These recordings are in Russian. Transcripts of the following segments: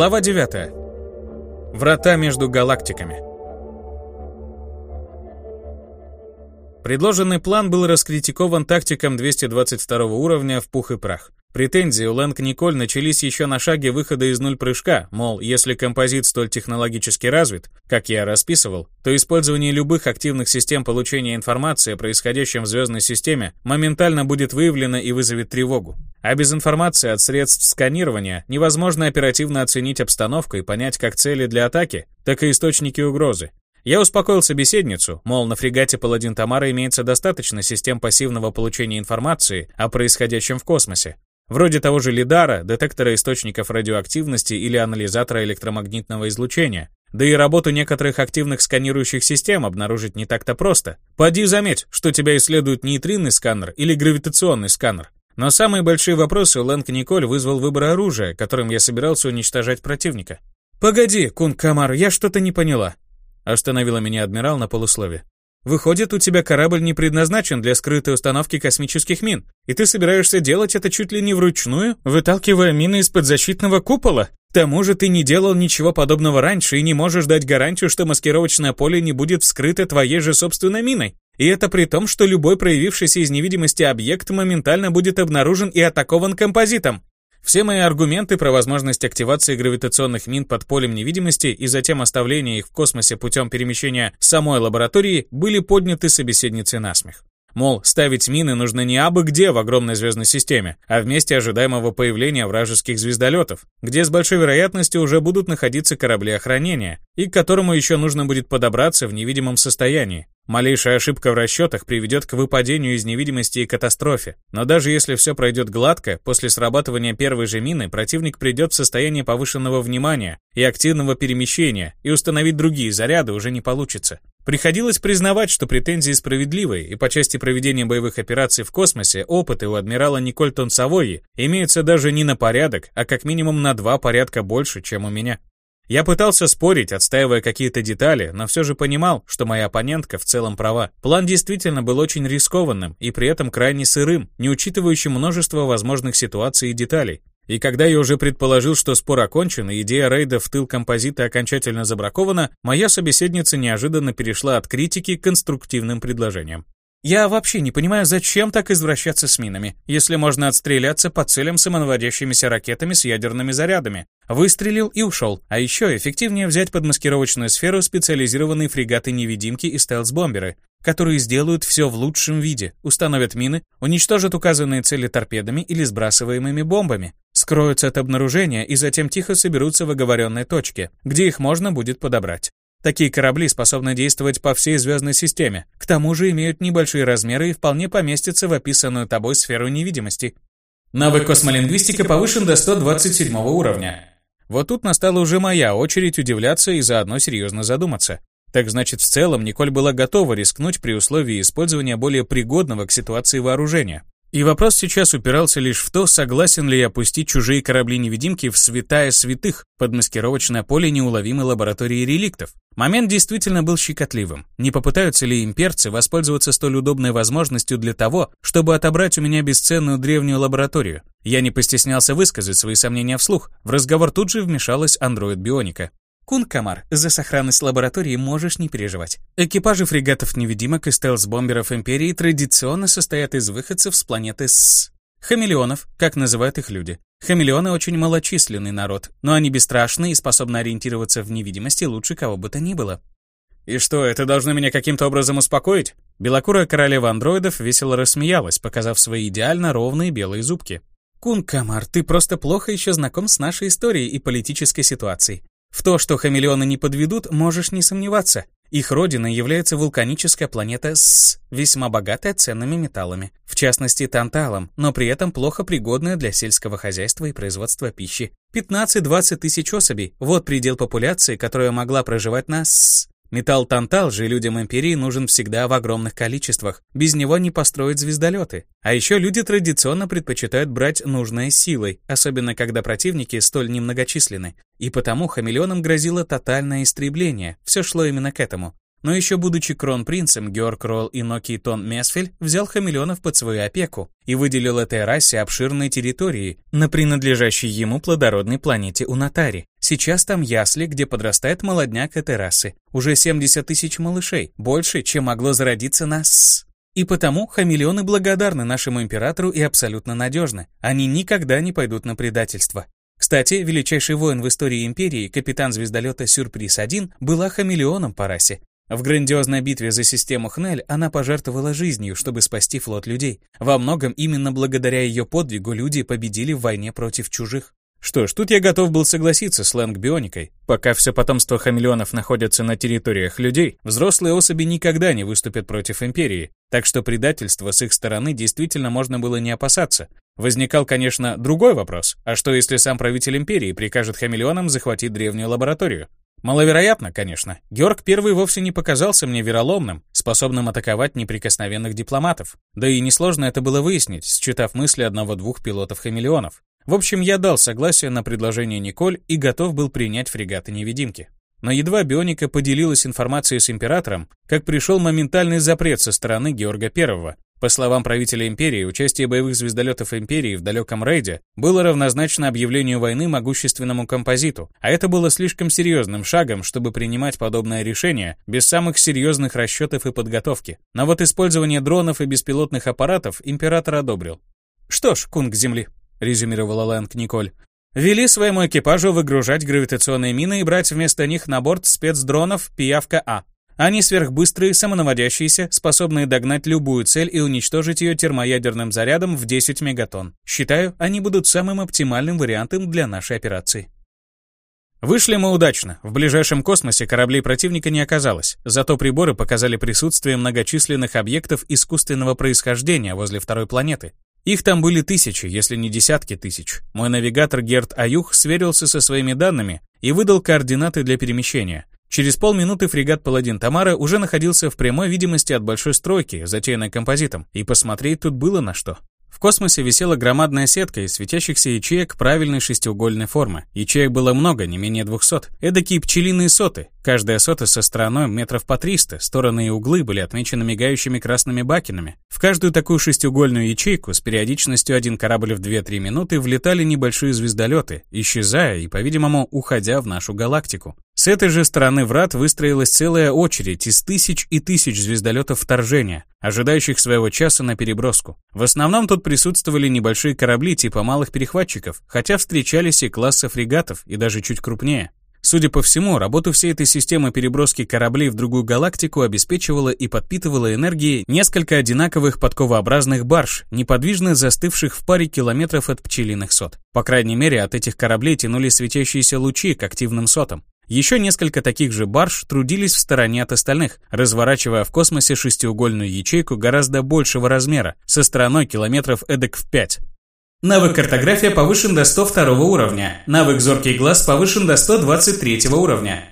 Глава 9. Врата между галактиками. Предложенный план был раскритикован тактиком 222 уровня в пух и прах. Претензии у Лэнг Николь начались еще на шаге выхода из нуль-прыжка, мол, если композит столь технологически развит, как я расписывал, то использование любых активных систем получения информации о происходящем в звездной системе моментально будет выявлено и вызовет тревогу. А без информации от средств сканирования невозможно оперативно оценить обстановку и понять как цели для атаки, так и источники угрозы. Я успокоил собеседницу, мол, на фрегате «Паладин Тамара» имеется достаточно систем пассивного получения информации о происходящем в космосе. Вроде того же лидара, детектора источников радиоактивности или анализатора электромагнитного излучения. Да и работу некоторых активных сканирующих систем обнаружить не так-то просто. Поди заметь, что тебя исследует нейтринный сканер или гравитационный сканер. Но самые большие вопросы Лэнг Николь вызвал выбор оружия, которым я собирался уничтожать противника. «Погоди, Кун Камар, я что-то не поняла», — остановила меня адмирал на полуслове. «Выходит, у тебя корабль не предназначен для скрытой установки космических мин, и ты собираешься делать это чуть ли не вручную, выталкивая мины из-под защитного купола? К тому же ты не делал ничего подобного раньше и не можешь дать гарантию, что маскировочное поле не будет вскрыто твоей же собственной миной. И это при том, что любой проявившийся из невидимости объект моментально будет обнаружен и атакован композитом. Все мои аргументы про возможность активации гравитационных мин под полем невидимости и затем оставления их в космосе путем перемещения самой лаборатории были подняты собеседницей насмех. Мол, ставить мины нужно не абы где в огромной звездной системе, а в месте ожидаемого появления вражеских звездолетов, где с большой вероятностью уже будут находиться корабли охранения, и к которому еще нужно будет подобраться в невидимом состоянии. Малейшая ошибка в расчетах приведет к выпадению из невидимости и катастрофе. Но даже если все пройдет гладко, после срабатывания первой же мины противник придет в состояние повышенного внимания и активного перемещения, и установить другие заряды уже не получится. Приходилось признавать, что претензии справедливые, и по части проведения боевых операций в космосе опыты у адмирала Никольтон Савойи имеются даже не на порядок, а как минимум на два порядка больше, чем у меня. Я пытался спорить, отстаивая какие-то детали, но все же понимал, что моя оппонентка в целом права. План действительно был очень рискованным и при этом крайне сырым, не учитывающим множество возможных ситуаций и деталей. И когда я уже предположил, что спор окончен и идея рейда в тыл композита окончательно забракована, моя собеседница неожиданно перешла от критики к конструктивным предложениям. Я вообще не понимаю, зачем так извращаться с минами, если можно отстреляться по целям самонаводящимися ракетами с ядерными зарядами. Выстрелил и ушел. А еще эффективнее взять под маскировочную сферу специализированные фрегаты-невидимки и стелс-бомберы, которые сделают все в лучшем виде, установят мины, уничтожат указанные цели торпедами или сбрасываемыми бомбами, скроются от обнаружения и затем тихо соберутся в оговоренной точке, где их можно будет подобрать. Такие корабли способны действовать по всей звездной системе, к тому же имеют небольшие размеры и вполне поместятся в описанную тобой сферу невидимости. Навык космолингвистика повышен до 127 уровня. Вот тут настала уже моя очередь удивляться и заодно серьезно задуматься. Так значит, в целом Николь была готова рискнуть при условии использования более пригодного к ситуации вооружения. И вопрос сейчас упирался лишь в то, согласен ли я пустить чужие корабли-невидимки в святая святых под маскировочное поле неуловимой лаборатории реликтов. Момент действительно был щекотливым. Не попытаются ли имперцы воспользоваться столь удобной возможностью для того, чтобы отобрать у меня бесценную древнюю лабораторию? Я не постеснялся высказать свои сомнения вслух. В разговор тут же вмешалась андроид-бионика. Кун-Камар, за сохранность лаборатории можешь не переживать. Экипажи фрегатов-невидимок и стелс-бомберов Империи традиционно состоят из выходцев с планеты СС. Хамелеонов, как называют их люди. Хамелеоны очень малочисленный народ, но они бесстрашны и способны ориентироваться в невидимости лучше кого бы то ни было. «И что, это должно меня каким-то образом успокоить?» Белокурая королева андроидов весело рассмеялась, показав свои идеально ровные белые зубки. «Кун Камар, ты просто плохо еще знаком с нашей историей и политической ситуацией. В то, что хамелеоны не подведут, можешь не сомневаться. Их родиной является вулканическая планета С, весьма богатая ценными металлами, в частности танталом, но при этом плохо пригодная для сельского хозяйства и производства пищи. 15-20 тысяч особей – вот предел популяции, которая могла проживать на С. Металл тантал же людям Империи нужен всегда в огромных количествах. Без него не построить звездолеты. А еще люди традиционно предпочитают брать нужное силой, особенно когда противники столь немногочисленны. И потому хамелеонам грозило тотальное истребление. Все шло именно к этому. Но еще будучи кронпринцем, Георг Ролл и Ноки Тон Месфель взял хамелеонов под свою опеку и выделил этой расе обширные территории на принадлежащей ему плодородной планете Унатари. Сейчас там ясли, где подрастает молодняк этой расы. Уже 70 тысяч малышей, больше, чем могло зародиться нас. И потому хамелеоны благодарны нашему императору и абсолютно надежны. Они никогда не пойдут на предательство. Кстати, величайший воин в истории империи, капитан звездолета Сюрприз-1, была хамелеоном по расе. В грандиозной битве за систему Хнель она пожертвовала жизнью, чтобы спасти флот людей. Во многом именно благодаря ее подвигу люди победили в войне против чужих. Что ж, тут я готов был согласиться с лэнг-бионикой. Пока все потомство хамелеонов находится на территориях людей, взрослые особи никогда не выступят против Империи, так что предательства с их стороны действительно можно было не опасаться. Возникал, конечно, другой вопрос. А что, если сам правитель Империи прикажет хамелеонам захватить древнюю лабораторию? Маловероятно, конечно. Георг I вовсе не показался мне вероломным, способным атаковать неприкосновенных дипломатов. Да и несложно это было выяснить, считав мысли одного-двух пилотов-хамелеонов. В общем, я дал согласие на предложение Николь и готов был принять фрегаты-невидимки. Но едва Бионика поделилась информацией с императором, как пришел моментальный запрет со стороны Георга I, по словам правителя империи, участие боевых звездолетов империи в далеком рейде было равнозначно объявлению войны могущественному композиту, а это было слишком серьезным шагом, чтобы принимать подобное решение без самых серьезных расчетов и подготовки. Но вот использование дронов и беспилотных аппаратов император одобрил. «Что ж, кунг Земли», — резюмировала Лэнг Николь, Вели своему экипажу выгружать гравитационные мины и брать вместо них на борт спецдронов «Пиявка А». Они сверхбыстрые, самонаводящиеся, способные догнать любую цель и уничтожить ее термоядерным зарядом в 10 мегатонн. Считаю, они будут самым оптимальным вариантом для нашей операции. Вышли мы удачно. В ближайшем космосе кораблей противника не оказалось, зато приборы показали присутствие многочисленных объектов искусственного происхождения возле второй планеты. Их там были тысячи, если не десятки тысяч. Мой навигатор Герт Аюх сверился со своими данными и выдал координаты для перемещения. Через полминуты фрегат «Паладин Тамара» уже находился в прямой видимости от большой стройки, затеянной композитом, и посмотреть тут было на что. В космосе висела громадная сетка из светящихся ячеек правильной шестиугольной формы. Ячеек было много, не менее 200. Эдакие пчелиные соты. Каждая сота со стороной метров по 300. Стороны и углы были отмечены мигающими красными бакенами. В каждую такую шестиугольную ячейку с периодичностью один корабль в 2-3 минуты влетали небольшие звездолеты, исчезая и, по-видимому, уходя в нашу галактику. С этой же стороны врат выстроилась целая очередь из тысяч и тысяч звездолетов вторжения, ожидающих своего часа на переброску. В основном тут присутствовали небольшие корабли типа малых перехватчиков, хотя встречались и классы фрегатов, и даже чуть крупнее. Судя по всему, работу всей этой системы переброски кораблей в другую галактику обеспечивала и подпитывала энергией несколько одинаковых подковообразных барж, неподвижно застывших в паре километров от пчелиных сот. По крайней мере, от этих кораблей тянулись светящиеся лучи к активным сотам. Еще несколько таких же барж трудились в стороне от остальных, разворачивая в космосе шестиугольную ячейку гораздо большего размера, со стороной километров эдак в 5. Навык картография повышен до 102 уровня. Навык зоркий глаз повышен до 123 уровня.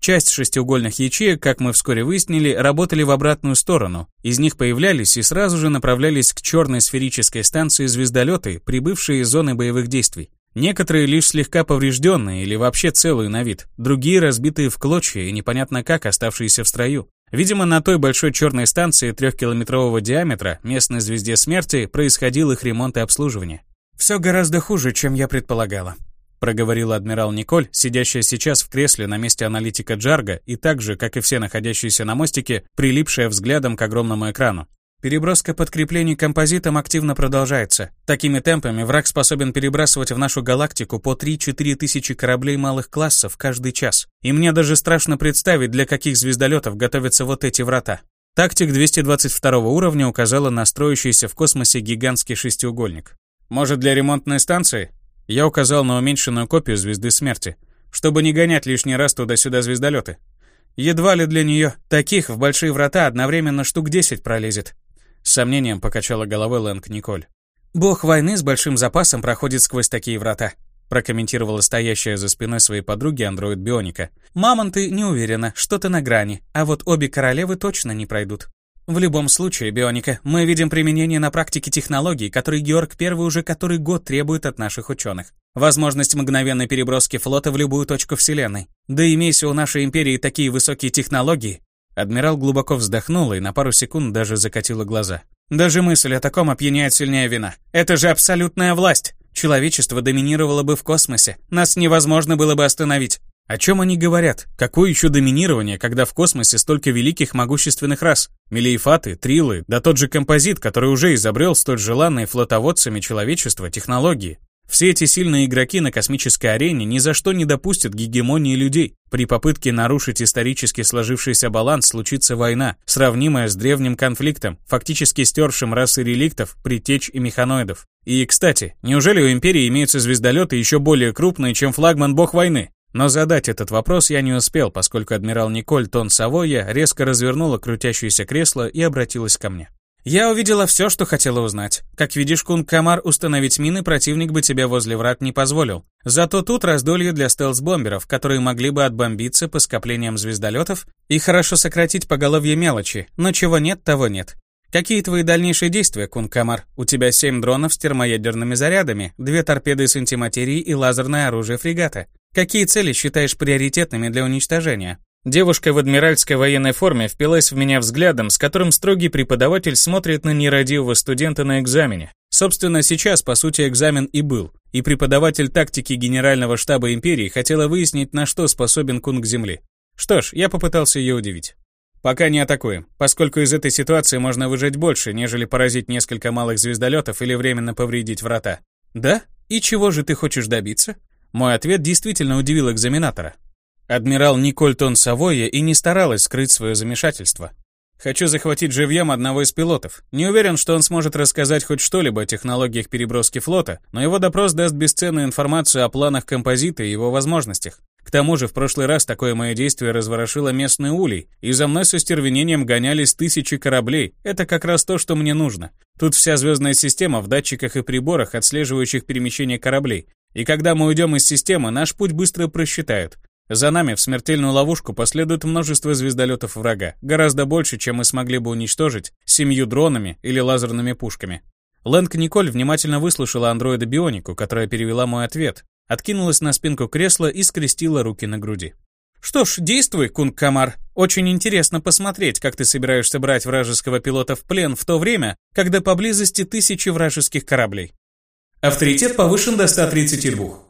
Часть шестиугольных ячеек, как мы вскоре выяснили, работали в обратную сторону. Из них появлялись и сразу же направлялись к черной сферической станции звездолеты, прибывшие из зоны боевых действий. Некоторые лишь слегка поврежденные или вообще целые на вид, другие разбитые в клочья и непонятно как оставшиеся в строю. Видимо, на той большой черной станции трехкилометрового диаметра, местной звезде смерти, происходил их ремонт и обслуживание. «Все гораздо хуже, чем я предполагала», — проговорила адмирал Николь, сидящая сейчас в кресле на месте аналитика Джарга и так же, как и все находящиеся на мостике, прилипшая взглядом к огромному экрану. Переброска подкреплений композитом активно продолжается. Такими темпами враг способен перебрасывать в нашу галактику по 3-4 тысячи кораблей малых классов каждый час. И мне даже страшно представить, для каких звездолетов готовятся вот эти врата. Тактик 222 уровня указала на строящийся в космосе гигантский шестиугольник. Может, для ремонтной станции? Я указал на уменьшенную копию звезды смерти, чтобы не гонять лишний раз туда-сюда звездолеты. Едва ли для нее таких в большие врата одновременно штук 10 пролезет. С сомнением покачала головой Лэнг Николь. «Бог войны с большим запасом проходит сквозь такие врата», прокомментировала стоящая за спиной своей подруги андроид Бионика. «Мамонты не уверена, что-то на грани, а вот обе королевы точно не пройдут». В любом случае, Бионика, мы видим применение на практике технологий, которые Георг Первый уже который год требует от наших ученых. Возможность мгновенной переброски флота в любую точку Вселенной. Да имейся у нашей империи такие высокие технологии, Адмирал глубоко вздохнула и на пару секунд даже закатила глаза. «Даже мысль о таком опьяняет сильнее вина. Это же абсолютная власть! Человечество доминировало бы в космосе. Нас невозможно было бы остановить. О чем они говорят? Какое еще доминирование, когда в космосе столько великих могущественных рас? Мелиефаты, трилы, да тот же композит, который уже изобрел столь желанные флотоводцами человечества технологии. Все эти сильные игроки на космической арене ни за что не допустят гегемонии людей. При попытке нарушить исторически сложившийся баланс случится война, сравнимая с древним конфликтом, фактически стершим расы реликтов, притеч и механоидов. И, кстати, неужели у Империи имеются звездолеты еще более крупные, чем флагман бог войны? Но задать этот вопрос я не успел, поскольку адмирал Николь Тон Савойя резко развернула крутящееся кресло и обратилась ко мне. «Я увидела все, что хотела узнать. Как видишь, Кун Камар, установить мины противник бы тебе возле врат не позволил. Зато тут раздолье для стелс-бомберов, которые могли бы отбомбиться по скоплениям звездолетов и хорошо сократить поголовье мелочи, но чего нет, того нет. Какие твои дальнейшие действия, Кун Камар? У тебя семь дронов с термоядерными зарядами, две торпеды с антиматерией и лазерное оружие фрегата. Какие цели считаешь приоритетными для уничтожения? Девушка в адмиральской военной форме впилась в меня взглядом, с которым строгий преподаватель смотрит на нерадивого студента на экзамене. Собственно, сейчас, по сути, экзамен и был. И преподаватель тактики Генерального штаба Империи хотела выяснить, на что способен кунг Земли. Что ж, я попытался ее удивить. Пока не атакуем, поскольку из этой ситуации можно выжать больше, нежели поразить несколько малых звездолетов или временно повредить врата. Да? И чего же ты хочешь добиться? Мой ответ действительно удивил экзаменатора. Адмирал Никольтон Савойя и не старалась скрыть свое замешательство. Хочу захватить живьем одного из пилотов. Не уверен, что он сможет рассказать хоть что-либо о технологиях переброски флота, но его допрос даст бесценную информацию о планах композита и его возможностях. К тому же в прошлый раз такое мое действие разворошило местный улей, и за мной со стервенением гонялись тысячи кораблей. Это как раз то, что мне нужно. Тут вся звездная система в датчиках и приборах, отслеживающих перемещение кораблей. И когда мы уйдем из системы, наш путь быстро просчитают. За нами в смертельную ловушку последует множество звездолетов врага, гораздо больше, чем мы смогли бы уничтожить семью дронами или лазерными пушками. Лэнг Николь внимательно выслушала андроида Бионику, которая перевела мой ответ, откинулась на спинку кресла и скрестила руки на груди. «Что ж, действуй, Кунг Камар. Очень интересно посмотреть, как ты собираешься брать вражеского пилота в плен в то время, когда поблизости тысячи вражеских кораблей. Авторитет повышен до 132.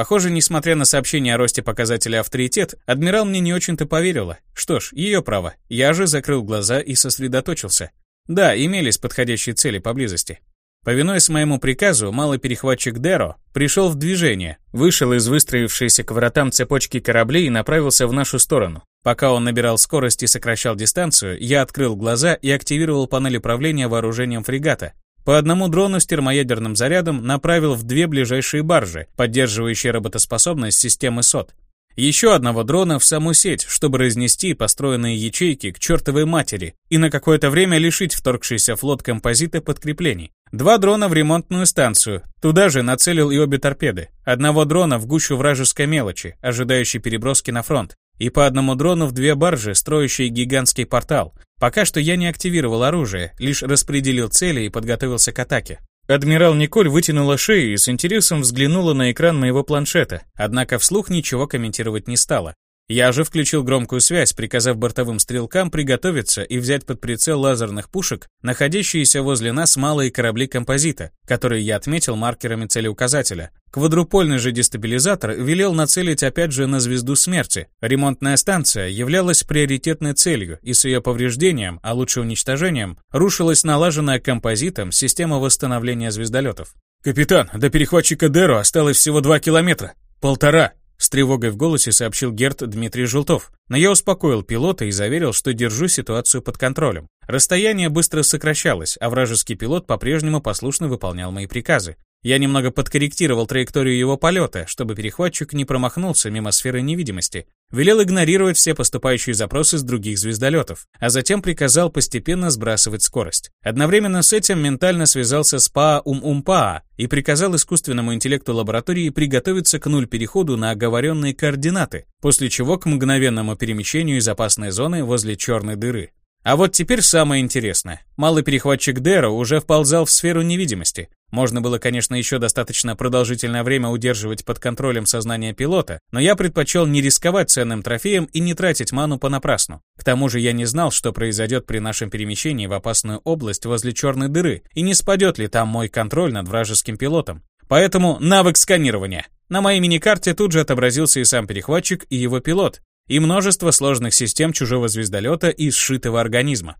Похоже, несмотря на сообщение о росте показателя авторитет, адмирал мне не очень-то поверила. Что ж, ее право. Я же закрыл глаза и сосредоточился. Да, имелись подходящие цели поблизости. Повинуясь моему приказу, малый перехватчик Деро пришел в движение, вышел из выстроившейся к вратам цепочки кораблей и направился в нашу сторону. Пока он набирал скорость и сокращал дистанцию, я открыл глаза и активировал панель управления вооружением фрегата, по одному дрону с термоядерным зарядом направил в две ближайшие баржи, поддерживающие работоспособность системы СОТ. Еще одного дрона в саму сеть, чтобы разнести построенные ячейки к чертовой матери и на какое-то время лишить вторгшийся флот композита подкреплений. Два дрона в ремонтную станцию. Туда же нацелил и обе торпеды. Одного дрона в гущу вражеской мелочи, ожидающей переброски на фронт и по одному дрону в две баржи, строящие гигантский портал. Пока что я не активировал оружие, лишь распределил цели и подготовился к атаке. Адмирал Николь вытянула шею и с интересом взглянула на экран моего планшета, однако вслух ничего комментировать не стала. Я же включил громкую связь, приказав бортовым стрелкам приготовиться и взять под прицел лазерных пушек, находящиеся возле нас малые корабли композита, которые я отметил маркерами целеуказателя. Квадрупольный же дестабилизатор велел нацелить опять же на звезду смерти. Ремонтная станция являлась приоритетной целью, и с ее повреждением, а лучше уничтожением, рушилась налаженная композитом система восстановления звездолетов. «Капитан, до перехватчика Деро осталось всего два километра. Полтора!» С тревогой в голосе сообщил Герт Дмитрий Желтов. Но я успокоил пилота и заверил, что держу ситуацию под контролем. Расстояние быстро сокращалось, а вражеский пилот по-прежнему послушно выполнял мои приказы. Я немного подкорректировал траекторию его полета, чтобы перехватчик не промахнулся мимо сферы невидимости. Велел игнорировать все поступающие запросы с других звездолетов, а затем приказал постепенно сбрасывать скорость. Одновременно с этим ментально связался с Паа-Ум-Ум-Паа и приказал искусственному интеллекту лаборатории приготовиться к нуль-переходу на оговоренные координаты, после чего к мгновенному перемещению из опасной зоны возле черной дыры. А вот теперь самое интересное. Малый перехватчик Дэра уже вползал в сферу невидимости. Можно было, конечно, еще достаточно продолжительное время удерживать под контролем сознание пилота, но я предпочел не рисковать ценным трофеем и не тратить ману понапрасну. К тому же я не знал, что произойдет при нашем перемещении в опасную область возле черной дыры, и не спадет ли там мой контроль над вражеским пилотом. Поэтому навык сканирования. На моей миникарте тут же отобразился и сам перехватчик, и его пилот, и множество сложных систем чужого звездолета и сшитого организма.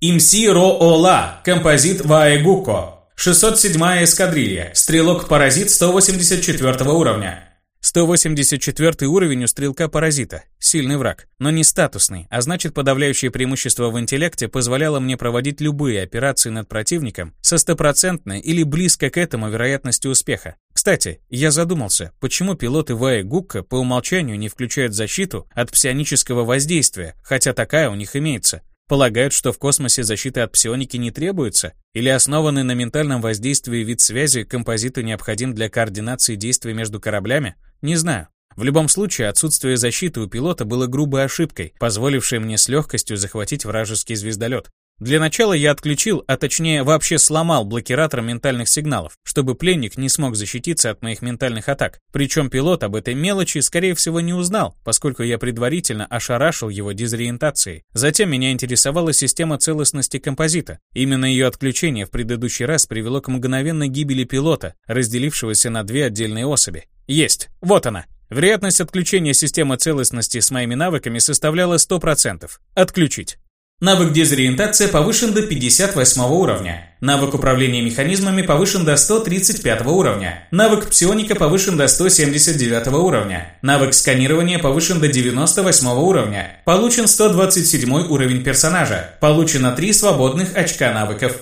Имси Ро Ола, композит Ваегуко, 607-я эскадрилья, стрелок-паразит 184 уровня. 184 уровень у стрелка-паразита. Сильный враг, но не статусный, а значит подавляющее преимущество в интеллекте позволяло мне проводить любые операции над противником со стопроцентной или близко к этому вероятностью успеха. Кстати, я задумался, почему пилоты Вая Гукка по умолчанию не включают защиту от псионического воздействия, хотя такая у них имеется. Полагают, что в космосе защиты от псионики не требуется? Или основанный на ментальном воздействии вид связи композиту необходим для координации действий между кораблями? Не знаю. В любом случае, отсутствие защиты у пилота было грубой ошибкой, позволившей мне с легкостью захватить вражеский звездолет. Для начала я отключил, а точнее вообще сломал блокиратор ментальных сигналов, чтобы пленник не смог защититься от моих ментальных атак. Причем пилот об этой мелочи, скорее всего, не узнал, поскольку я предварительно ошарашил его дезориентацией. Затем меня интересовала система целостности композита. Именно ее отключение в предыдущий раз привело к мгновенной гибели пилота, разделившегося на две отдельные особи. Есть. Вот она. Вероятность отключения системы целостности с моими навыками составляла 100%. Отключить. Навык дезориентация повышен до 58 уровня. Навык управления механизмами повышен до 135 уровня. Навык псионика повышен до 179 уровня. Навык сканирования повышен до 98 уровня. Получен 127 уровень персонажа. Получено 3 свободных очка навыков.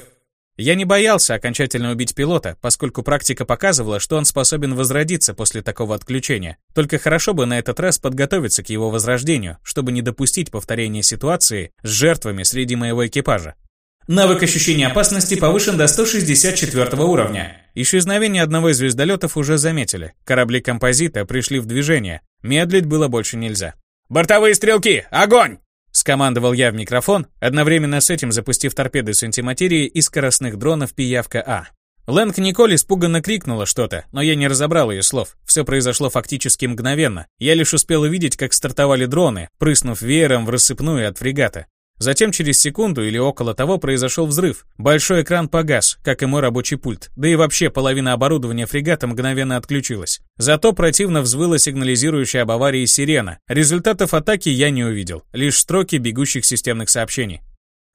Я не боялся окончательно убить пилота, поскольку практика показывала, что он способен возродиться после такого отключения. Только хорошо бы на этот раз подготовиться к его возрождению, чтобы не допустить повторения ситуации с жертвами среди моего экипажа. Навык ощущения опасности повышен до 164 уровня. Исчезновение одного из звездолетов уже заметили. Корабли композита пришли в движение. Медлить было больше нельзя. «Бортовые стрелки! Огонь!» Скомандовал я в микрофон, одновременно с этим запустив торпеды с антиматерией и скоростных дронов «Пиявка А». Лэнг Николь испуганно крикнула что-то, но я не разобрал ее слов. Все произошло фактически мгновенно. Я лишь успел увидеть, как стартовали дроны, прыснув веером в рассыпную от фрегата. Затем через секунду или около того произошел взрыв. Большой экран погас, как и мой рабочий пульт. Да и вообще половина оборудования фрегата мгновенно отключилась. Зато противно взвыла сигнализирующая об аварии сирена. Результатов атаки я не увидел, лишь строки бегущих системных сообщений.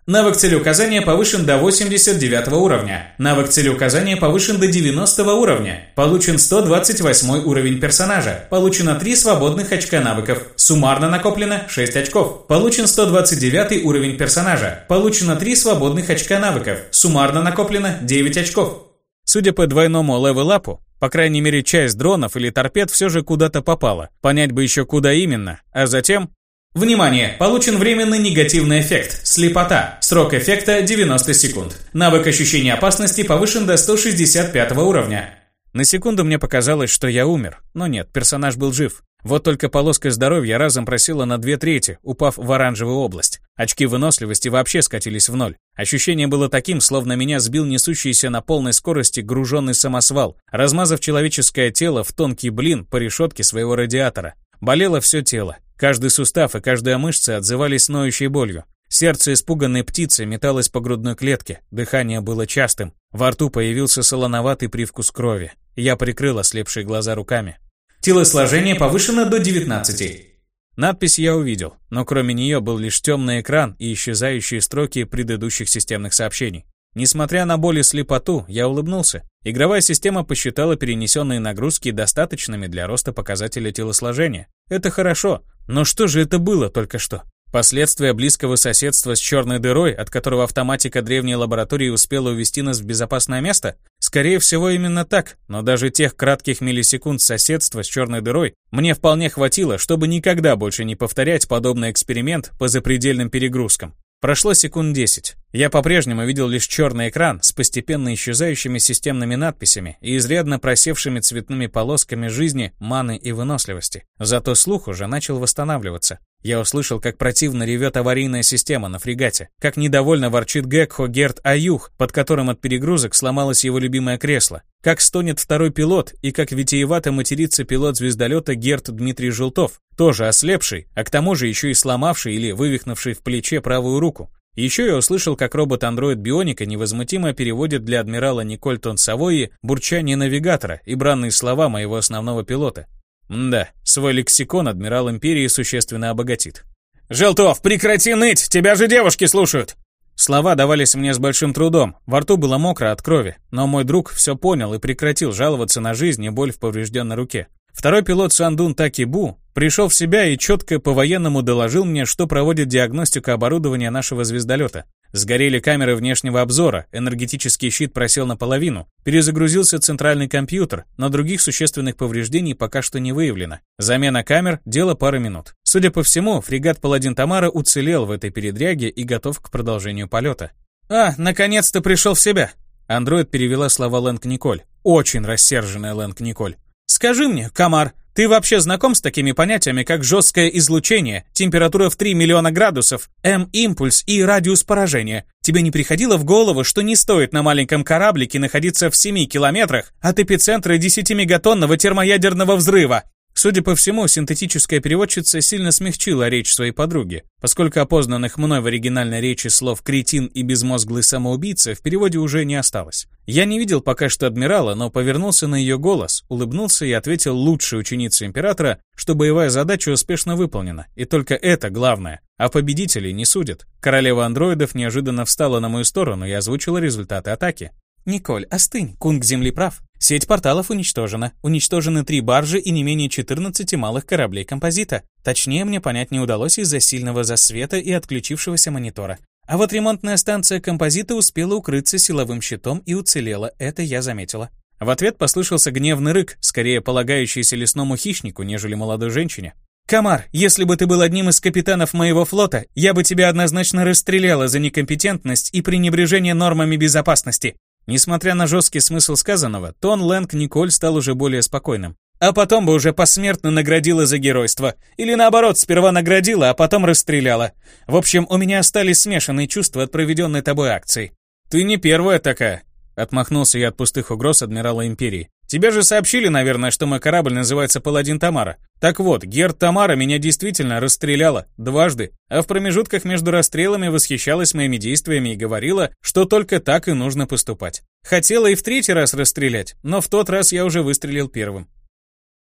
Навык целеуказания повышен до 89 уровня. Навык целеуказания повышен до 90 уровня. Получен 128 уровень персонажа. Получено 3 свободных очка навыков. Суммарно накоплено 6 очков. Получен 129 уровень персонажа. Получено 3 свободных очка навыков. Суммарно накоплено 9 очков. Судя по двойному левелапу, по крайней мере часть дронов или торпед все же куда-то попала. Понять бы еще куда именно. А затем Внимание! Получен временный негативный эффект – слепота. Срок эффекта – 90 секунд. Навык ощущения опасности повышен до 165 уровня. На секунду мне показалось, что я умер. Но нет, персонаж был жив. Вот только полоска здоровья разом просела на две трети, упав в оранжевую область. Очки выносливости вообще скатились в ноль. Ощущение было таким, словно меня сбил несущийся на полной скорости груженный самосвал, размазав человеческое тело в тонкий блин по решетке своего радиатора. Болело все тело. Каждый сустав и каждая мышца отзывались ноющей болью. Сердце испуганной птицы металось по грудной клетке, дыхание было частым. Во рту появился солоноватый привкус крови. Я прикрыл ослепшие глаза руками. Телосложение повышено до 19. Надпись я увидел, но кроме нее был лишь темный экран и исчезающие строки предыдущих системных сообщений. Несмотря на боль и слепоту, я улыбнулся. Игровая система посчитала перенесенные нагрузки достаточными для роста показателя телосложения. Это хорошо, но что же это было только что? Последствия близкого соседства с черной дырой, от которого автоматика древней лаборатории успела увести нас в безопасное место? Скорее всего, именно так, но даже тех кратких миллисекунд соседства с черной дырой мне вполне хватило, чтобы никогда больше не повторять подобный эксперимент по запредельным перегрузкам. Прошло секунд 10. Я по-прежнему видел лишь черный экран с постепенно исчезающими системными надписями и изрядно просевшими цветными полосками жизни, маны и выносливости. Зато слух уже начал восстанавливаться. Я услышал, как противно ревет аварийная система на фрегате, как недовольно ворчит Гекхо Герт Аюх, под которым от перегрузок сломалось его любимое кресло, как стонет второй пилот и как витиевато матерится пилот звездолета Герт Дмитрий Желтов, тоже ослепший, а к тому же еще и сломавший или вывихнувший в плече правую руку. Еще я услышал, как робот-андроид Бионика невозмутимо переводит для адмирала Никольтон Савойи бурчание навигатора и бранные слова моего основного пилота. Да, свой лексикон адмирал Империи существенно обогатит. «Желтов, прекрати ныть! Тебя же девушки слушают!» Слова давались мне с большим трудом, во рту было мокро от крови, но мой друг все понял и прекратил жаловаться на жизнь и боль в поврежденной руке. Второй пилот Сандун Такибу пришел в себя и четко по-военному доложил мне, что проводит диагностику оборудования нашего звездолета. Сгорели камеры внешнего обзора, энергетический щит просел наполовину, перезагрузился центральный компьютер, но других существенных повреждений пока что не выявлено. Замена камер – дело пары минут. Судя по всему, фрегат Паладин Тамара уцелел в этой передряге и готов к продолжению полета. «А, наконец-то пришел в себя!» Андроид перевела слова Лэнг Николь. Очень рассерженная Лэнг Николь. «Скажи мне, Камар, ты вообще знаком с такими понятиями, как жесткое излучение, температура в 3 миллиона градусов, М-импульс и радиус поражения? Тебе не приходило в голову, что не стоит на маленьком кораблике находиться в 7 километрах от эпицентра 10-мегатонного термоядерного взрыва? Судя по всему, синтетическая переводчица сильно смягчила речь своей подруги, поскольку опознанных мной в оригинальной речи слов «кретин» и «безмозглый самоубийца» в переводе уже не осталось. Я не видел пока что адмирала, но повернулся на ее голос, улыбнулся и ответил лучшей ученице императора, что боевая задача успешно выполнена, и только это главное. А победителей не судят. Королева андроидов неожиданно встала на мою сторону и озвучила результаты атаки. «Николь, остынь, кунг Земли прав. Сеть порталов уничтожена. Уничтожены три баржи и не менее 14 малых кораблей композита. Точнее, мне понять не удалось из-за сильного засвета и отключившегося монитора. А вот ремонтная станция композита успела укрыться силовым щитом и уцелела, это я заметила. В ответ послышался гневный рык, скорее полагающийся лесному хищнику, нежели молодой женщине. «Камар, если бы ты был одним из капитанов моего флота, я бы тебя однозначно расстреляла за некомпетентность и пренебрежение нормами безопасности. Несмотря на жесткий смысл сказанного, тон Лэнг Николь стал уже более спокойным. А потом бы уже посмертно наградила за геройство. Или наоборот, сперва наградила, а потом расстреляла. В общем, у меня остались смешанные чувства от проведенной тобой акции. «Ты не первая такая», — отмахнулся я от пустых угроз адмирала Империи. Тебе же сообщили, наверное, что мой корабль называется «Паладин Тамара». Так вот, Герд Тамара меня действительно расстреляла дважды, а в промежутках между расстрелами восхищалась моими действиями и говорила, что только так и нужно поступать. Хотела и в третий раз расстрелять, но в тот раз я уже выстрелил первым.